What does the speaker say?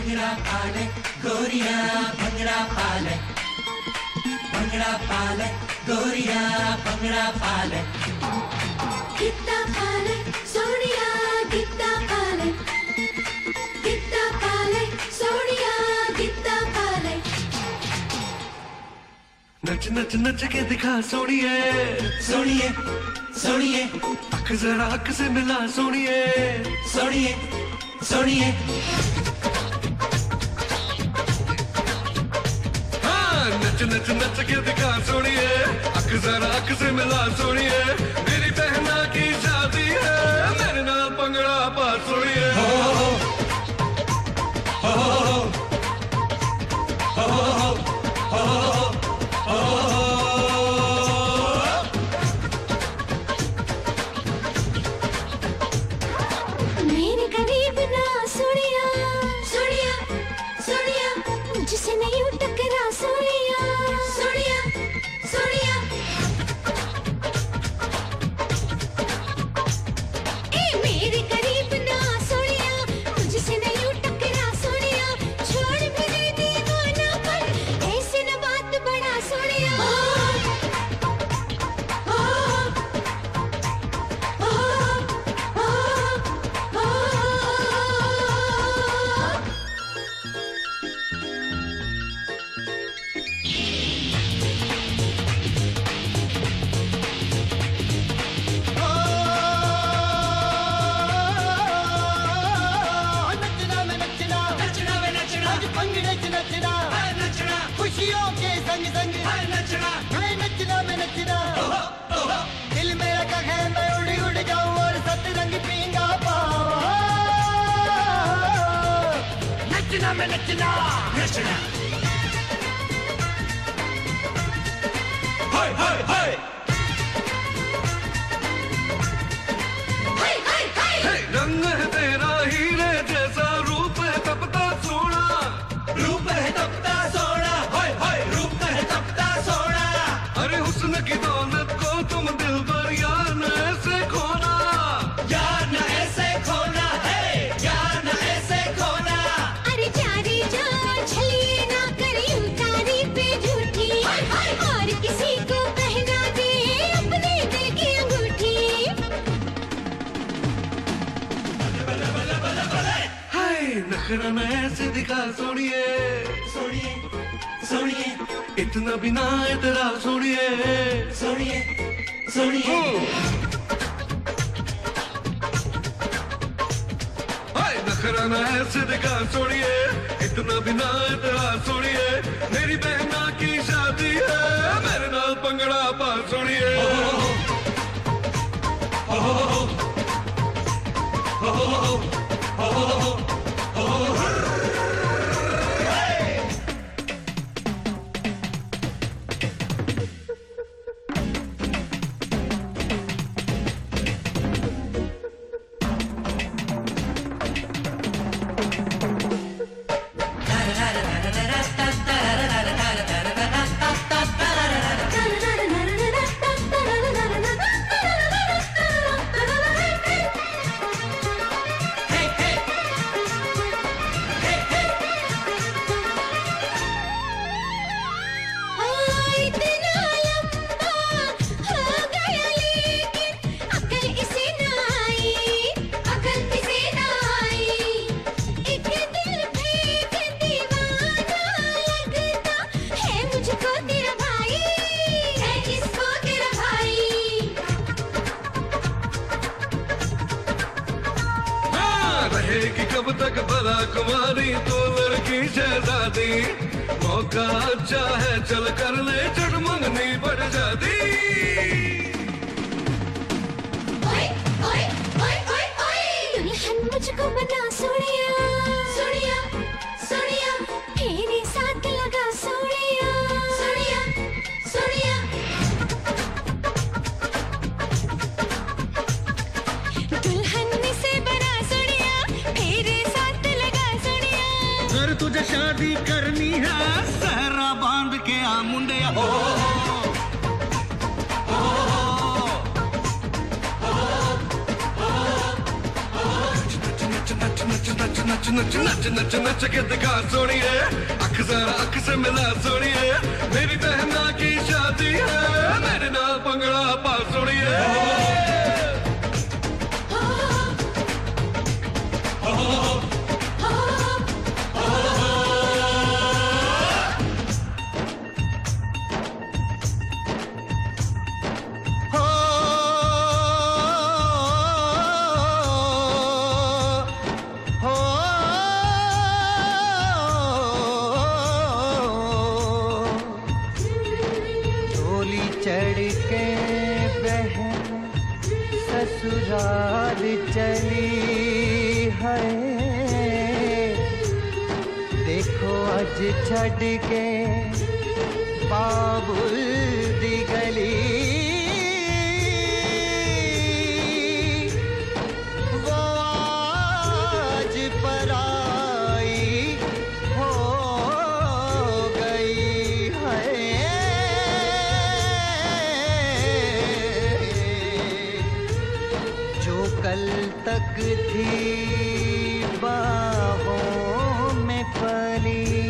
भंगड़ा पाले गोरिया भंगड़ा पाले। भंगड़ा पाले गोरिया भंगड़ा पाले। गिद्दा पाले सोनिया गिद्दा पाले। गिद्दा पाले सोनिया गिद्दा पाले। नच नच नच के दिखा सोनिए। सोनिए सोनिए। अख जरा अख से मिला सोनिए। सोनिए सोनिए। ਨੱਚ ਨੱਚ ਨੱਚ ਕੇ ਦਿਖਾ ਸੋਣੀਏ ਅੱਖ ਜ਼ਰਾ ਅੱਖ ਸੇ ਮਿਲਾ ਸੋਣੀਏ संग संग हाय नचना हाय नचना मैं नचना दिल मेरा का है मैं उड़ी उड़ जाऊँ और सतरंग पींगा पावा नचना मैं नचना नचना हाय हाय हाय उसने की दौलत हाय नखरा न ऐसे दिखा सोनिए सोनिए सोनिए इतना भी ना है तेरा सोनिए सोनिए सोनिए इतना भी ना है तेरा सोनिए मेरी बहना की शादी है मेरे नाल पंगड़ा पा सोनिए इतना तक भला कुमारी तो लड़की शहजादी मौका अच्छा है चल कर ले चढ़ मंगनी बढ़ जाती। ओए ओए ओए ओए ओए। दुल्हन मुझको बना सोनिया। सोनिया शादी करनी है सहरा बाँध के आ मुंडे हो नच नच नच नच नच के दिखा सोनी है अख सारा अख से मिला सोनी है मेरी बहन की शादी है छड़ के बाबुल दी गली। तक थी बाहों में पली।